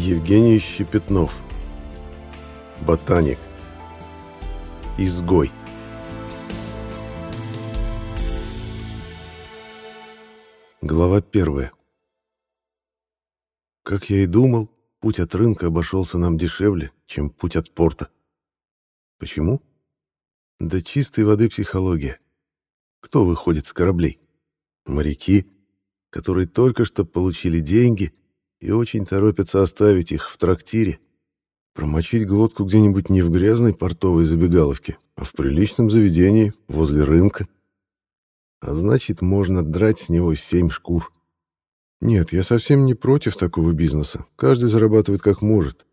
Евгений Щепетнов. Ботаник. Изгой. Глава первая. Как я и думал, путь от рынка обошелся нам дешевле, чем путь от порта. Почему? Да чистой воды психология. Кто выходит с кораблей? Моряки, которые только что получили деньги и очень торопятся оставить их в трактире, промочить глотку где-нибудь не в грязной портовой забегаловке, а в приличном заведении возле рынка. А значит, можно драть с него семь шкур. Нет, я совсем не против такого бизнеса. Каждый зарабатывает как может.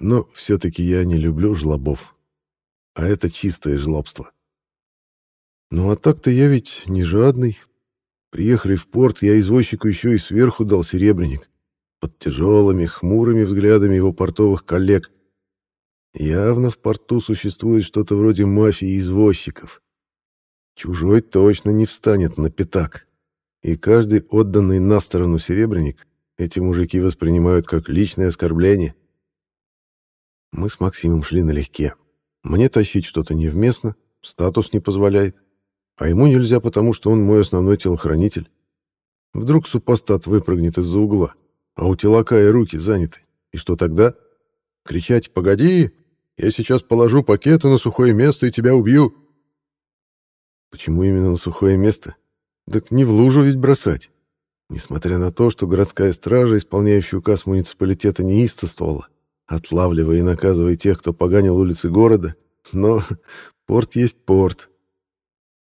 Но все-таки я не люблю жлобов. А это чистое жлобство. Ну а так-то я ведь не жадный. Приехали в порт, я извозчику еще и сверху дал серебряник. Под тяжелыми, хмурыми взглядами его портовых коллег. Явно в порту существует что-то вроде мафии извозчиков. Чужой точно не встанет на пятак. И каждый отданный на сторону серебряник эти мужики воспринимают как личное оскорбление. Мы с Максимом шли налегке. Мне тащить что-то невместно, статус не позволяет. А ему нельзя, потому что он мой основной телохранитель. Вдруг супостат выпрыгнет из-за угла, а у телака и руки заняты. И что тогда? Кричать «Погоди! Я сейчас положу пакеты на сухое место и тебя убью!» Почему именно на сухое место? Так не в лужу ведь бросать. Несмотря на то, что городская стража, исполняющая указ муниципалитета, неистовствовала, отлавливая и наказывая тех, кто поганил улицы города, но порт есть порт,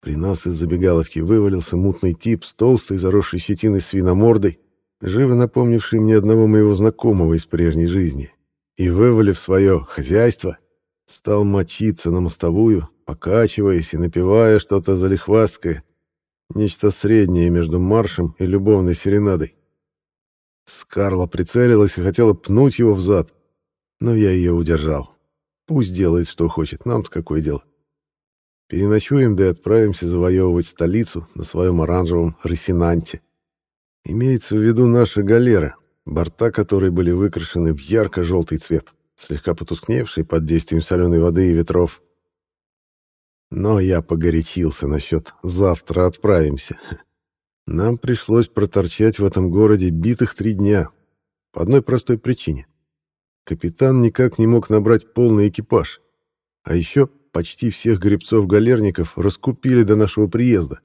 при нас из забегаловки вывалился мутный тип с толстой, заросшей щетиной свиномордой, живо напомнивший мне одного моего знакомого из прежней жизни, и, вывалив свое хозяйство, стал мочиться на мостовую, покачиваясь и напевая что-то залихвастское, нечто среднее между маршем и любовной серенадой. Скарла прицелилась и хотела пнуть его в зад, но я ее удержал. Пусть делает, что хочет, нам-то какое дело. Переночуем, да и отправимся завоевывать столицу на своем оранжевом Росинанте. Имеется в виду наша галера, борта которой были выкрашены в ярко-желтый цвет, слегка потускневший под действием соленой воды и ветров. Но я погорячился насчет «завтра отправимся». Нам пришлось проторчать в этом городе битых три дня. По одной простой причине. Капитан никак не мог набрать полный экипаж. А еще почти всех гребцов-галерников раскупили до нашего приезда.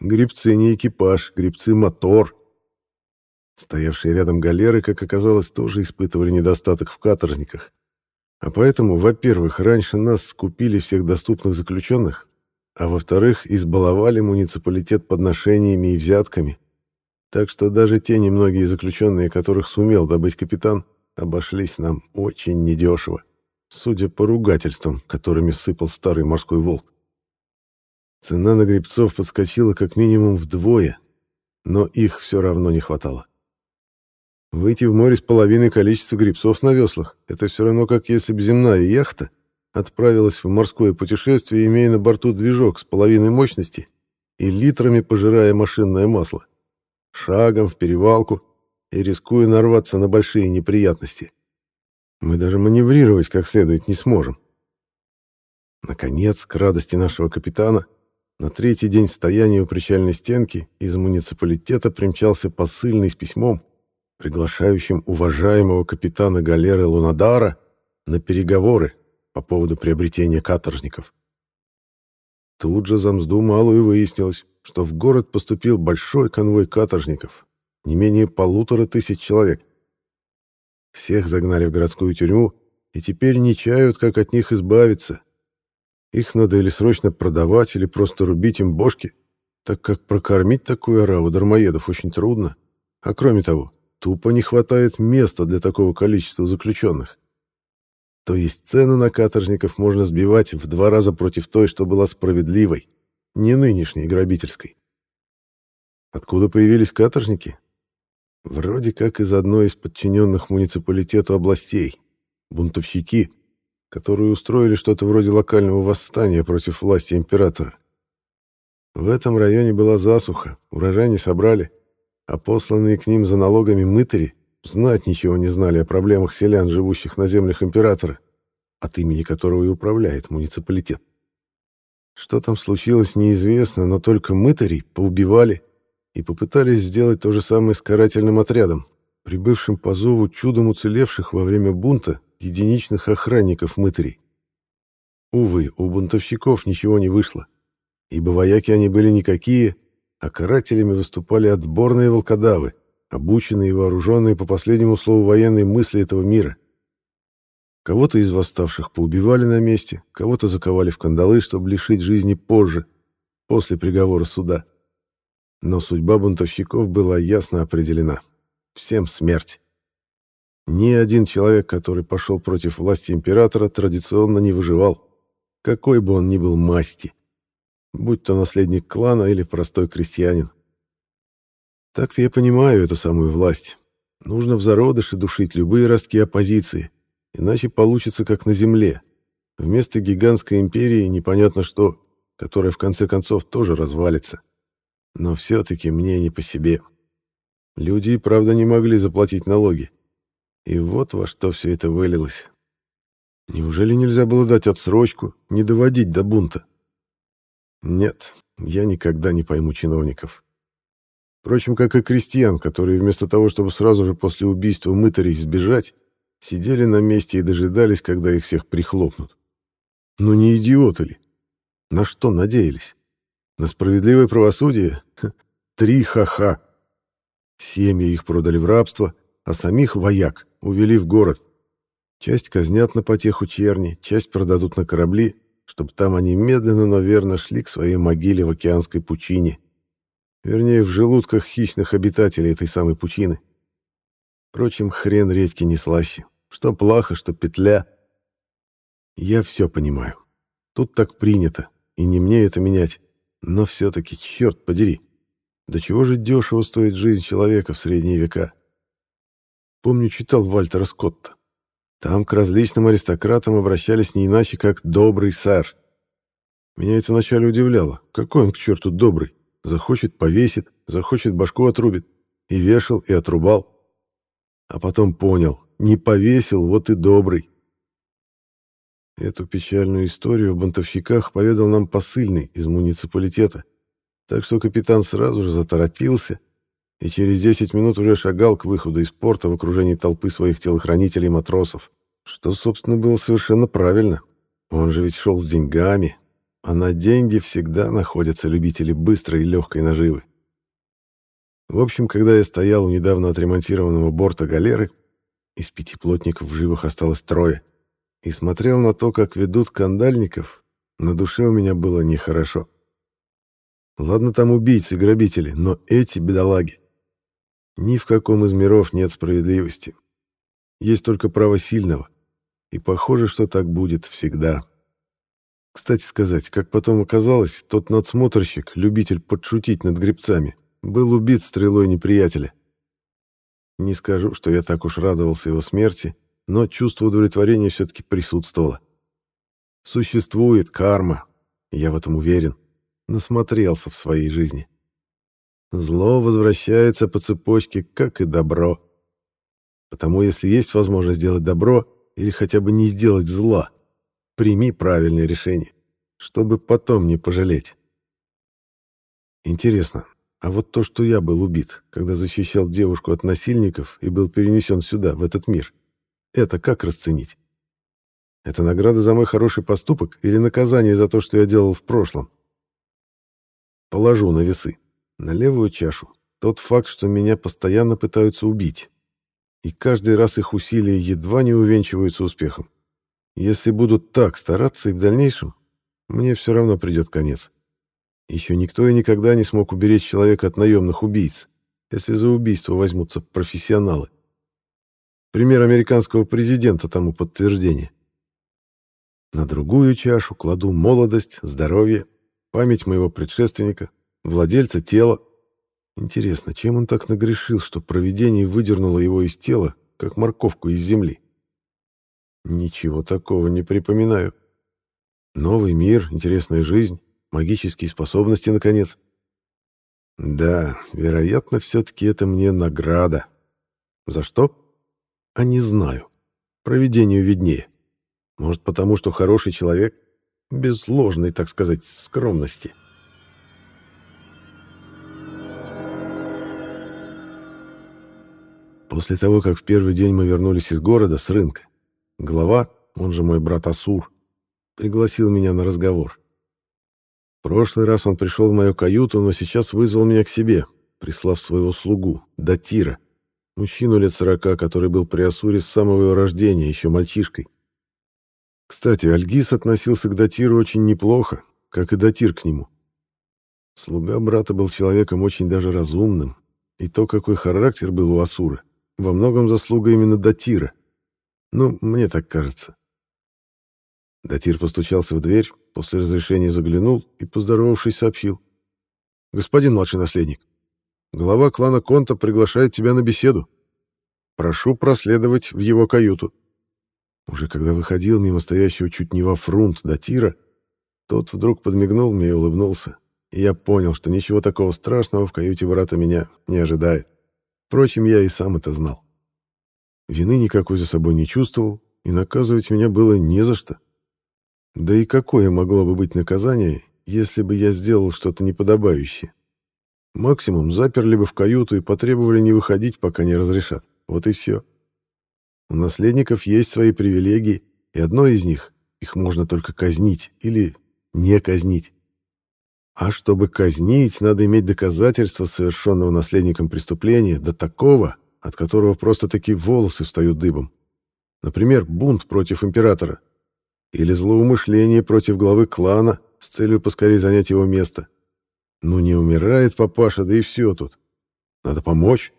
Гребцы не экипаж, гребцы мотор. Стоявшие рядом галеры, как оказалось, тоже испытывали недостаток в каторжниках. А поэтому, во-первых, раньше нас скупили всех доступных заключенных, а во-вторых, избаловали муниципалитет подношениями и взятками. Так что даже те немногие заключенные, которых сумел добыть капитан, обошлись нам очень недешево судя по ругательствам, которыми сыпал старый морской волк. Цена на грибцов подскочила как минимум вдвое, но их все равно не хватало. Выйти в море с половиной количества грибцов на веслах — это все равно как если бы земная яхта отправилась в морское путешествие, имея на борту движок с половиной мощности и литрами пожирая машинное масло, шагом в перевалку и рискуя нарваться на большие неприятности. Мы даже маневрировать как следует не сможем. Наконец, к радости нашего капитана, на третий день стояния у причальной стенки из муниципалитета примчался посыльный с письмом, приглашающим уважаемого капитана галеры Лунадара на переговоры по поводу приобретения каторжников. Тут же замзду малую выяснилось, что в город поступил большой конвой каторжников, не менее полутора тысяч человек. Всех загнали в городскую тюрьму и теперь не чают, как от них избавиться. Их надо или срочно продавать, или просто рубить им бошки, так как прокормить такую ораву дармоедов очень трудно. А кроме того, тупо не хватает места для такого количества заключенных. То есть цену на каторжников можно сбивать в два раза против той, что была справедливой, не нынешней грабительской. Откуда появились каторжники? Вроде как из одной из подчиненных муниципалитету областей. Бунтовщики, которые устроили что-то вроде локального восстания против власти императора. В этом районе была засуха, урожай не собрали, а посланные к ним за налогами мытари знать ничего не знали о проблемах селян, живущих на землях императора, от имени которого и управляет муниципалитет. Что там случилось, неизвестно, но только мытарей поубивали и попытались сделать то же самое с карательным отрядом, прибывшим по зову чудом уцелевших во время бунта единичных охранников мытарей. Увы, у бунтовщиков ничего не вышло, ибо вояки они были никакие, а карателями выступали отборные волкодавы, обученные и вооруженные по последнему слову военной мысли этого мира. Кого-то из восставших поубивали на месте, кого-то заковали в кандалы, чтобы лишить жизни позже, после приговора суда. Но судьба бунтовщиков была ясно определена. Всем смерть. Ни один человек, который пошел против власти императора, традиционно не выживал, какой бы он ни был масти, будь то наследник клана или простой крестьянин. Так-то я понимаю эту самую власть. Нужно в зародыше душить любые ростки оппозиции, иначе получится как на земле. Вместо гигантской империи непонятно что, которая в конце концов тоже развалится. Но все-таки мне не по себе. Люди правда не могли заплатить налоги. И вот во что все это вылилось. Неужели нельзя было дать отсрочку, не доводить до бунта? Нет, я никогда не пойму чиновников. Впрочем, как и крестьян, которые вместо того, чтобы сразу же после убийства мытарей сбежать, сидели на месте и дожидались, когда их всех прихлопнут. Ну не идиоты ли? На что надеялись? На справедливое правосудие? Три ха-ха. Семьи их продали в рабство, а самих вояк увели в город. Часть казнят на потеху черни, часть продадут на корабли, чтобы там они медленно, но верно шли к своей могиле в океанской пучине. Вернее, в желудках хищных обитателей этой самой пучины. Впрочем, хрен редьки не слаще. Что плохо, что петля. Я все понимаю. Тут так принято, и не мне это менять. Но все-таки, черт подери, до чего же дешево стоит жизнь человека в средние века? Помню, читал Вальтера Скотта. Там к различным аристократам обращались не иначе, как «добрый сэр». Меня это вначале удивляло. Какой он к черту добрый? Захочет — повесит, захочет — башку отрубит. И вешал, и отрубал. А потом понял, не повесил, вот и добрый. Эту печальную историю в бунтовщиках поведал нам посыльный из муниципалитета, так что капитан сразу же заторопился и через 10 минут уже шагал к выходу из порта в окружении толпы своих телохранителей и матросов, что, собственно, было совершенно правильно. Он же ведь шел с деньгами, а на деньги всегда находятся любители быстрой и легкой наживы. В общем, когда я стоял у недавно отремонтированного борта галеры, из пяти плотников в живых осталось трое, и смотрел на то, как ведут кандальников, на душе у меня было нехорошо. Ладно там убийцы, грабители, но эти бедолаги. Ни в каком из миров нет справедливости. Есть только право сильного. И похоже, что так будет всегда. Кстати сказать, как потом оказалось, тот надсмотрщик, любитель подшутить над гребцами, был убит стрелой неприятеля. Не скажу, что я так уж радовался его смерти, но чувство удовлетворения все-таки присутствовало. Существует карма, я в этом уверен, насмотрелся в своей жизни. Зло возвращается по цепочке, как и добро. Потому если есть возможность сделать добро или хотя бы не сделать зла, Прими правильное решение, чтобы потом не пожалеть. Интересно, а вот то, что я был убит, когда защищал девушку от насильников и был перенесен сюда, в этот мир, это как расценить? Это награда за мой хороший поступок или наказание за то, что я делал в прошлом? Положу на весы, на левую чашу, тот факт, что меня постоянно пытаются убить. И каждый раз их усилия едва не увенчиваются успехом. Если будут так стараться и в дальнейшем, мне все равно придет конец. Еще никто и никогда не смог уберечь человека от наемных убийц, если за убийство возьмутся профессионалы. Пример американского президента тому подтверждение. На другую чашу кладу молодость, здоровье, память моего предшественника, владельца тела. Интересно, чем он так нагрешил, что провидение выдернуло его из тела, как морковку из земли? Ничего такого не припоминаю. Новый мир, интересная жизнь, магические способности, наконец. Да, вероятно, все-таки это мне награда. За что? А не знаю. Проведению виднее. Может, потому что хороший человек, без ложной, так сказать, скромности. После того, как в первый день мы вернулись из города с рынка, глава, он же мой брат Асур, пригласил меня на разговор. В прошлый раз он пришел в мою каюту, но сейчас вызвал меня к себе, прислав своего слугу, Датира, мужчину лет сорока, который был при Асуре с самого его рождения, еще мальчишкой. Кстати, Альгис относился к Датиру очень неплохо, как и Датир к нему. Слуга брата был человеком очень даже разумным, и то, какой характер был у Асура, во многом заслуга именно Датира. Ну, мне так кажется. Датир постучался в дверь, после разрешения заглянул и, поздоровавшись, сообщил. «Господин младший наследник, глава клана Конта приглашает тебя на беседу. Прошу проследовать в его каюту». Уже когда выходил мимо стоящего чуть не во фрунт Датира, тот вдруг подмигнул мне и улыбнулся, и я понял, что ничего такого страшного в каюте брата меня не ожидает. Впрочем, я и сам это знал. Вины никакой за собой не чувствовал, и наказывать меня было не за что. Да и какое могло бы быть наказание, если бы я сделал что-то неподобающее? Максимум заперли бы в каюту и потребовали не выходить, пока не разрешат. Вот и все. У наследников есть свои привилегии, и одно из них — их можно только казнить или не казнить. А чтобы казнить, надо иметь доказательства совершенного наследником преступления, до такого, от которого просто такие волосы встают дыбом. Например, бунт против императора. Или злоумышление против главы клана с целью поскорее занять его место. Ну не умирает папаша, да и все тут. Надо помочь.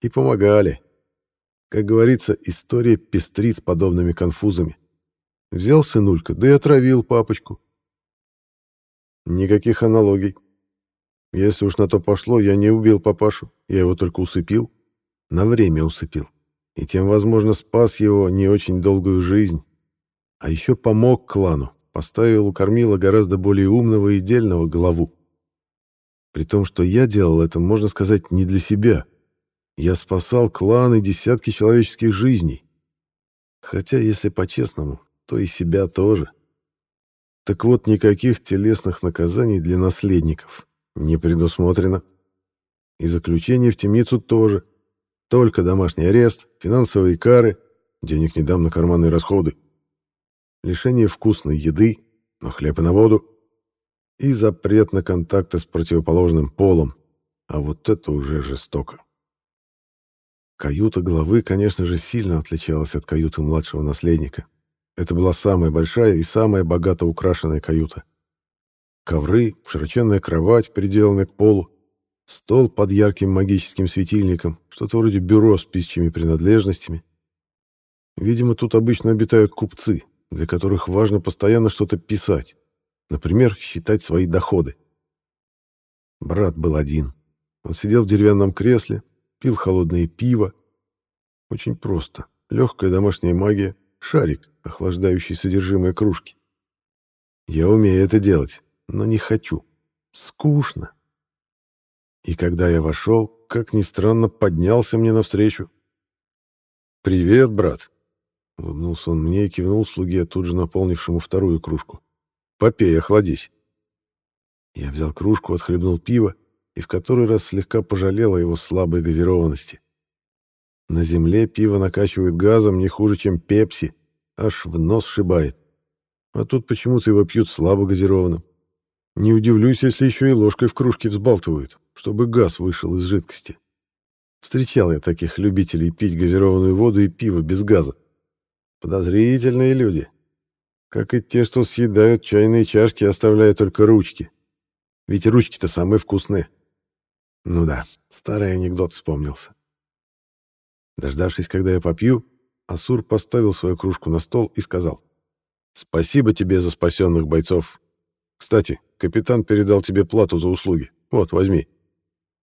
И помогали. Как говорится, история пестрит подобными конфузами. Взял сынулька, да и отравил папочку. Никаких аналогий. Если уж на то пошло, я не убил папашу, я его только усыпил. На время усыпил. И тем, возможно, спас его не очень долгую жизнь. А еще помог клану, поставил у кормила гораздо более умного и дельного главу. При том, что я делал это, можно сказать, не для себя. Я спасал клан и десятки человеческих жизней. Хотя, если по-честному, то и себя тоже. — так вот, никаких телесных наказаний для наследников не предусмотрено. И заключение в темницу тоже. Только домашний арест, финансовые кары, денег не дам на карманные расходы, лишение вкусной еды, на хлеб и на воду, и запрет на контакты с противоположным полом. А вот это уже жестоко. Каюта главы, конечно же, сильно отличалась от каюты младшего наследника. Это была самая большая и самая богато украшенная каюта. Ковры, широченная кровать, приделанная к полу, стол под ярким магическим светильником, что-то вроде бюро с писчими принадлежностями. Видимо, тут обычно обитают купцы, для которых важно постоянно что-то писать, например, считать свои доходы. Брат был один. Он сидел в деревянном кресле, пил холодное пиво. Очень просто. Легкая домашняя магия, шарик, охлаждающий содержимое кружки. Я умею это делать, но не хочу. Скучно. И когда я вошел, как ни странно, поднялся мне навстречу. «Привет, брат!» — улыбнулся он мне и кивнул слуге, тут же наполнившему вторую кружку. «Попей, охладись!» Я взял кружку, отхлебнул пиво и в который раз слегка пожалел о его слабой газированности. На земле пиво накачивает газом не хуже, чем пепси, аж в нос шибает. А тут почему-то его пьют слабо газированным. Не удивлюсь, если еще и ложкой в кружке взбалтывают, чтобы газ вышел из жидкости. Встречал я таких любителей пить газированную воду и пиво без газа. Подозрительные люди. Как и те, что съедают чайные чашки, оставляя только ручки. Ведь ручки-то самые вкусные. Ну да, старый анекдот вспомнился. Дождавшись, когда я попью, Асур поставил свою кружку на стол и сказал. «Спасибо тебе за спасенных бойцов. Кстати, капитан передал тебе плату за услуги. Вот, возьми».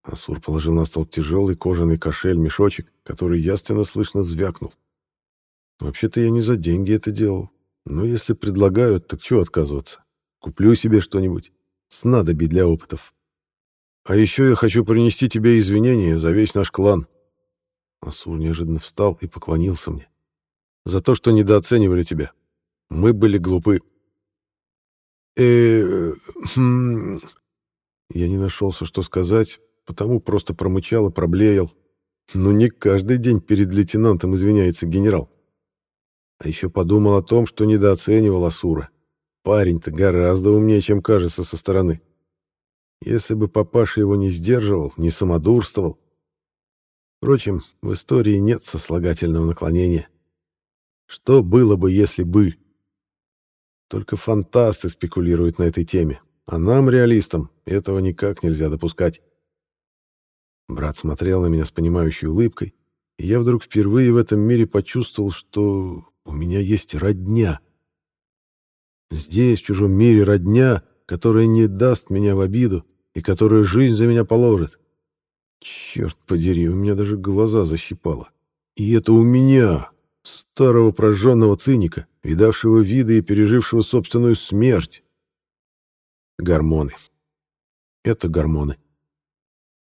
Асур положил на стол тяжелый кожаный кошель-мешочек, который ясно слышно звякнул. «Вообще-то я не за деньги это делал. Но если предлагают, так чего отказываться? Куплю себе что-нибудь. Снадобье для опытов. А еще я хочу принести тебе извинения за весь наш клан. Асур неожиданно встал и поклонился мне. «За то, что недооценивали тебя. Мы были глупы». э хм...» Я не нашелся, что сказать, потому просто промычал и проблеял. Ну, не каждый день перед лейтенантом извиняется генерал. А еще подумал о том, что недооценивал Асура. Парень-то гораздо умнее, чем кажется со стороны. Если бы папаша его не сдерживал, не самодурствовал. Впрочем, в истории нет сослагательного наклонения. Что было бы, если бы? Только фантасты спекулируют на этой теме, а нам, реалистам, этого никак нельзя допускать. Брат смотрел на меня с понимающей улыбкой, и я вдруг впервые в этом мире почувствовал, что у меня есть родня. Здесь, в чужом мире, родня, которая не даст меня в обиду и которая жизнь за меня положит. Черт подери, у меня даже глаза защипало. И это у меня, старого прожженного циника, видавшего виды и пережившего собственную смерть. Гормоны. Это гормоны.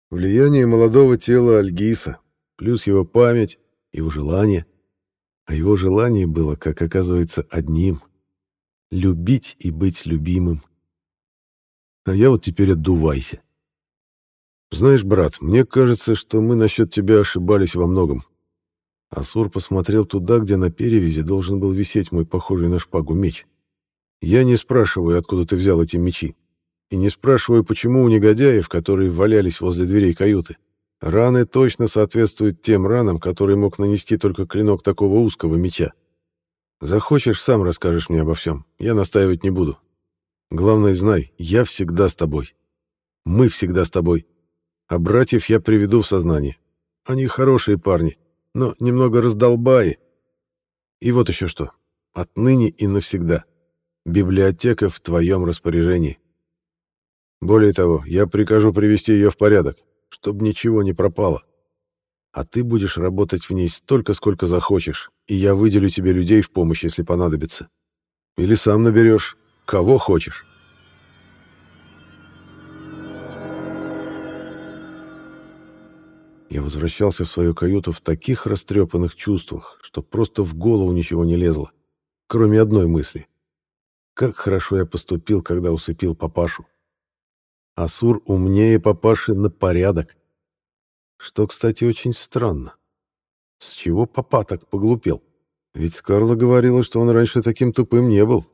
Влияние молодого тела Альгиса, плюс его память, его желание — а его желание было, как оказывается, одним — любить и быть любимым. А я вот теперь отдувайся. Знаешь, брат, мне кажется, что мы насчет тебя ошибались во многом. Асур посмотрел туда, где на перевязи должен был висеть мой похожий на шпагу меч. Я не спрашиваю, откуда ты взял эти мечи. И не спрашиваю, почему у негодяев, которые валялись возле дверей каюты, Раны точно соответствуют тем ранам, которые мог нанести только клинок такого узкого меча. Захочешь, сам расскажешь мне обо всем. Я настаивать не буду. Главное, знай, я всегда с тобой. Мы всегда с тобой. А братьев я приведу в сознание. Они хорошие парни, но немного раздолбаи. И вот еще что. Отныне и навсегда. Библиотека в твоем распоряжении. Более того, я прикажу привести ее в порядок чтобы ничего не пропало. А ты будешь работать в ней столько, сколько захочешь, и я выделю тебе людей в помощь, если понадобится. Или сам наберешь, кого хочешь. Я возвращался в свою каюту в таких растрепанных чувствах, что просто в голову ничего не лезло, кроме одной мысли. Как хорошо я поступил, когда усыпил папашу. Асур умнее папаши на порядок. Что, кстати, очень странно. С чего папа так поглупел? Ведь Скарла говорила, что он раньше таким тупым не был.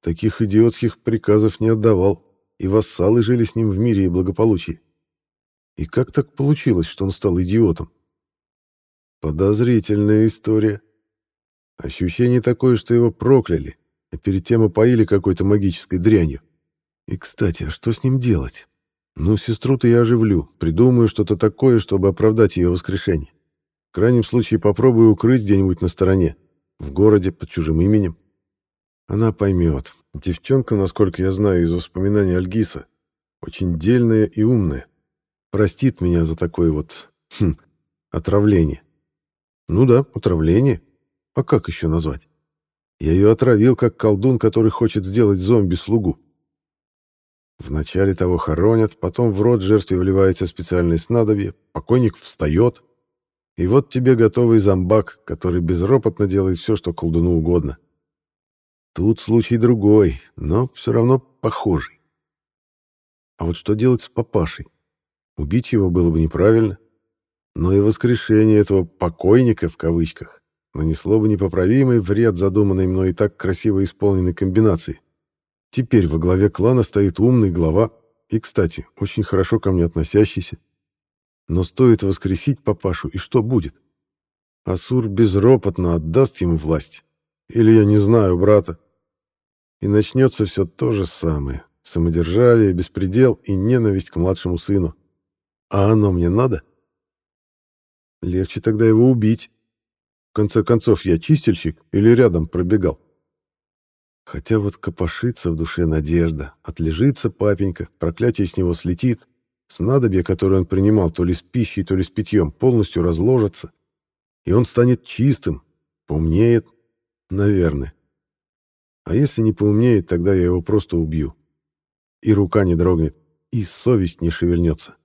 Таких идиотских приказов не отдавал, и вассалы жили с ним в мире и благополучии. И как так получилось, что он стал идиотом? Подозрительная история. Ощущение такое, что его прокляли, а перед тем опоили какой-то магической дрянью. И, кстати, а что с ним делать? Ну, сестру-то я оживлю, придумаю что-то такое, чтобы оправдать ее воскрешение. В крайнем случае попробую укрыть где-нибудь на стороне, в городе, под чужим именем. Она поймет. Девчонка, насколько я знаю из воспоминаний Альгиса, очень дельная и умная. Простит меня за такое вот... Хм, отравление. Ну да, отравление. А как еще назвать? Я ее отравил, как колдун, который хочет сделать зомби-слугу. Вначале того хоронят, потом в рот жертве вливается специальное снадобье, покойник встает, и вот тебе готовый зомбак, который безропотно делает все, что колдуну угодно. Тут случай другой, но все равно похожий. А вот что делать с папашей? Убить его было бы неправильно, но и воскрешение этого «покойника» в кавычках нанесло бы непоправимый вред задуманной мной и так красиво исполненной комбинации. Теперь во главе клана стоит умный глава и, кстати, очень хорошо ко мне относящийся. Но стоит воскресить папашу, и что будет? Асур безропотно отдаст ему власть. Или я не знаю брата. И начнется все то же самое. Самодержавие, беспредел и ненависть к младшему сыну. А оно мне надо? Легче тогда его убить. В конце концов, я чистильщик или рядом пробегал. Хотя вот копошится в душе надежда. Отлежится папенька, проклятие с него слетит. Снадобье, которое он принимал то ли с пищей, то ли с питьем, полностью разложится. И он станет чистым, поумнеет, наверное. А если не поумнеет, тогда я его просто убью. И рука не дрогнет, и совесть не шевельнется.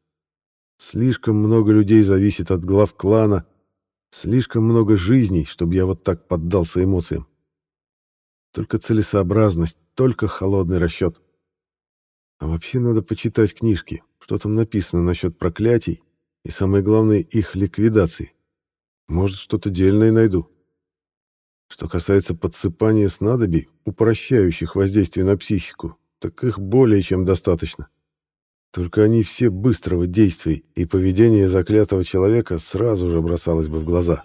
Слишком много людей зависит от глав клана. Слишком много жизней, чтобы я вот так поддался эмоциям. Только целесообразность, только холодный расчет. А вообще надо почитать книжки, что там написано насчет проклятий и, самое главное, их ликвидации. Может, что-то дельное найду. Что касается подсыпания снадобий, упрощающих воздействие на психику, так их более чем достаточно. Только они все быстрого действия, и поведение заклятого человека сразу же бросалось бы в глаза.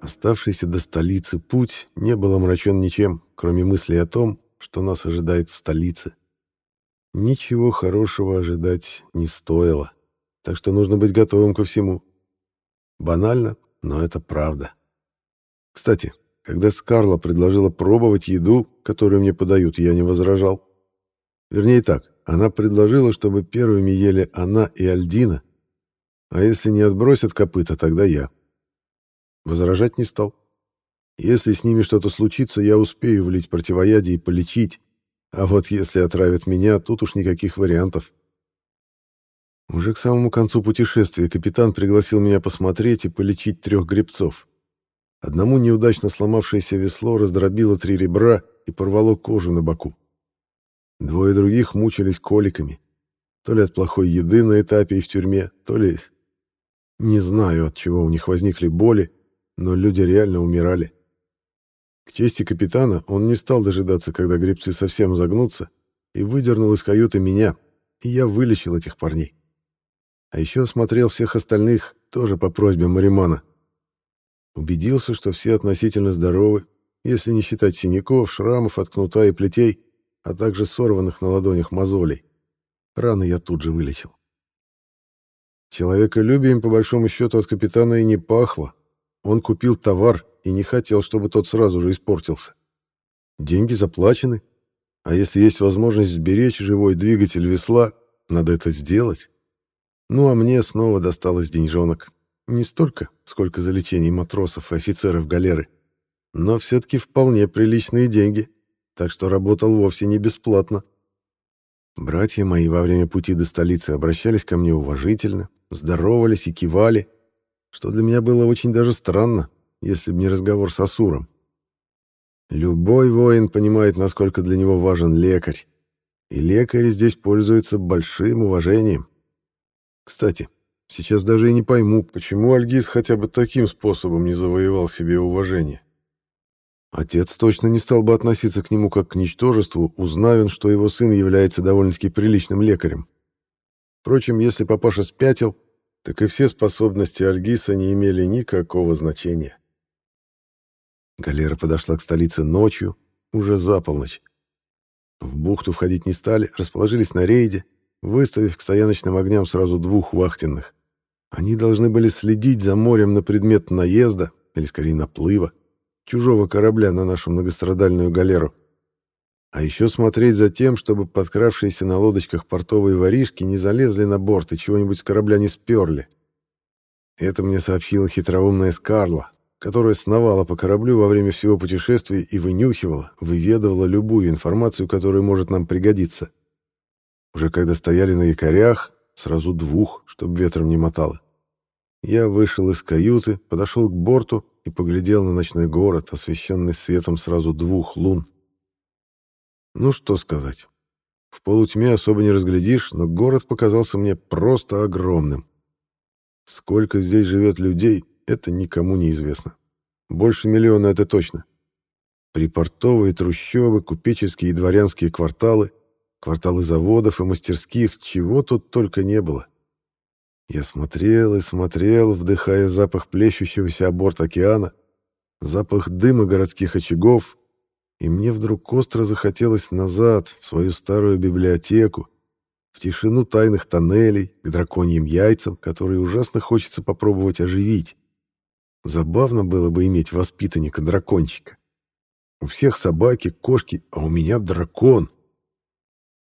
Оставшийся до столицы путь не был омрачен ничем, кроме мысли о том, что нас ожидает в столице. Ничего хорошего ожидать не стоило, так что нужно быть готовым ко всему. Банально, но это правда. Кстати, когда Скарла предложила пробовать еду, которую мне подают, я не возражал. Вернее так, она предложила, чтобы первыми ели она и Альдина, а если не отбросят копыта, тогда я. Возражать не стал. Если с ними что-то случится, я успею влить противоядие и полечить, а вот если отравят меня, тут уж никаких вариантов. Уже к самому концу путешествия капитан пригласил меня посмотреть и полечить трех гребцов. Одному неудачно сломавшееся весло раздробило три ребра и порвало кожу на боку. Двое других мучились коликами. То ли от плохой еды на этапе и в тюрьме, то ли... Не знаю, от чего у них возникли боли, но люди реально умирали. К чести капитана, он не стал дожидаться, когда гребцы совсем загнутся, и выдернул из каюты меня, и я вылечил этих парней. А еще осмотрел всех остальных, тоже по просьбе Маримана. Убедился, что все относительно здоровы, если не считать синяков, шрамов от кнута и плетей, а также сорванных на ладонях мозолей. Раны я тут же вылечил. Человеколюбием, по большому счету, от капитана и не пахло, он купил товар и не хотел, чтобы тот сразу же испортился. Деньги заплачены, а если есть возможность сберечь живой двигатель весла, надо это сделать. Ну а мне снова досталось деньжонок. Не столько, сколько за лечение матросов и офицеров галеры, но все-таки вполне приличные деньги, так что работал вовсе не бесплатно. Братья мои во время пути до столицы обращались ко мне уважительно, здоровались и кивали, что для меня было очень даже странно, если бы не разговор с Асуром. Любой воин понимает, насколько для него важен лекарь, и лекари здесь пользуются большим уважением. Кстати, сейчас даже и не пойму, почему Альгиз хотя бы таким способом не завоевал себе уважение. Отец точно не стал бы относиться к нему как к ничтожеству, узнав что его сын является довольно-таки приличным лекарем. Впрочем, если папаша спятил, так и все способности Альгиса не имели никакого значения. Галера подошла к столице ночью, уже за полночь. В бухту входить не стали, расположились на рейде, выставив к стояночным огням сразу двух вахтенных. Они должны были следить за морем на предмет наезда, или скорее наплыва, чужого корабля на нашу многострадальную галеру. А еще смотреть за тем, чтобы подкравшиеся на лодочках портовые воришки не залезли на борт и чего-нибудь с корабля не сперли. Это мне сообщила хитроумная Скарла, которая сновала по кораблю во время всего путешествия и вынюхивала, выведывала любую информацию, которая может нам пригодиться. Уже когда стояли на якорях, сразу двух, чтобы ветром не мотало, я вышел из каюты, подошел к борту и поглядел на ночной город, освещенный светом сразу двух лун. Ну что сказать. В полутьме особо не разглядишь, но город показался мне просто огромным. Сколько здесь живет людей, это никому не известно. Больше миллиона это точно. Припортовые трущобы, купеческие и дворянские кварталы, кварталы заводов и мастерских, чего тут только не было. Я смотрел и смотрел, вдыхая запах плещущегося о борт океана, запах дыма городских очагов, и мне вдруг остро захотелось назад, в свою старую библиотеку, в тишину тайных тоннелей, к драконьим яйцам, которые ужасно хочется попробовать оживить. Забавно было бы иметь воспитанника-дракончика. У всех собаки, кошки, а у меня дракон.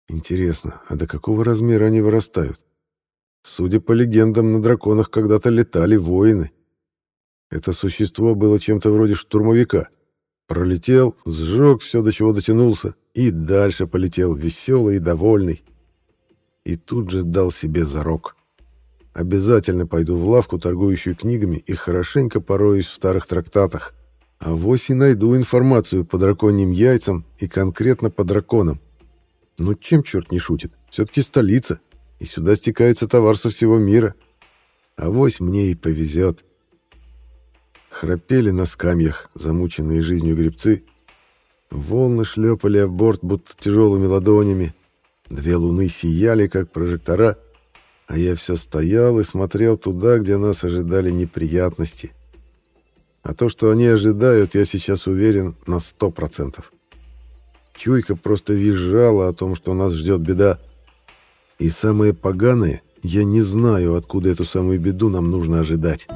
Интересно, а до какого размера они вырастают? Судя по легендам, на драконах когда-то летали воины. Это существо было чем-то вроде штурмовика — Пролетел, сжег все, до чего дотянулся, и дальше полетел, веселый и довольный. и тут же дал себе зарок. Обязательно пойду в лавку, торгующую книгами, и хорошенько пороюсь в старых трактатах. А вось и найду информацию по драконьим яйцам и конкретно по драконам. Ну чем черт не шутит? Все-таки столица, и сюда стекается товар со всего мира. А вось мне и повезет. Храпели на скамьях, замученные жизнью гребцы. Волны шлепали об борт, будто тяжелыми ладонями. Две луны сияли, как прожектора, а я все стоял и смотрел туда, где нас ожидали неприятности. А то, что они ожидают, я сейчас уверен на сто процентов. Чуйка просто визжала о том, что нас ждет беда. И самое поганое, я не знаю, откуда эту самую беду нам нужно ожидать.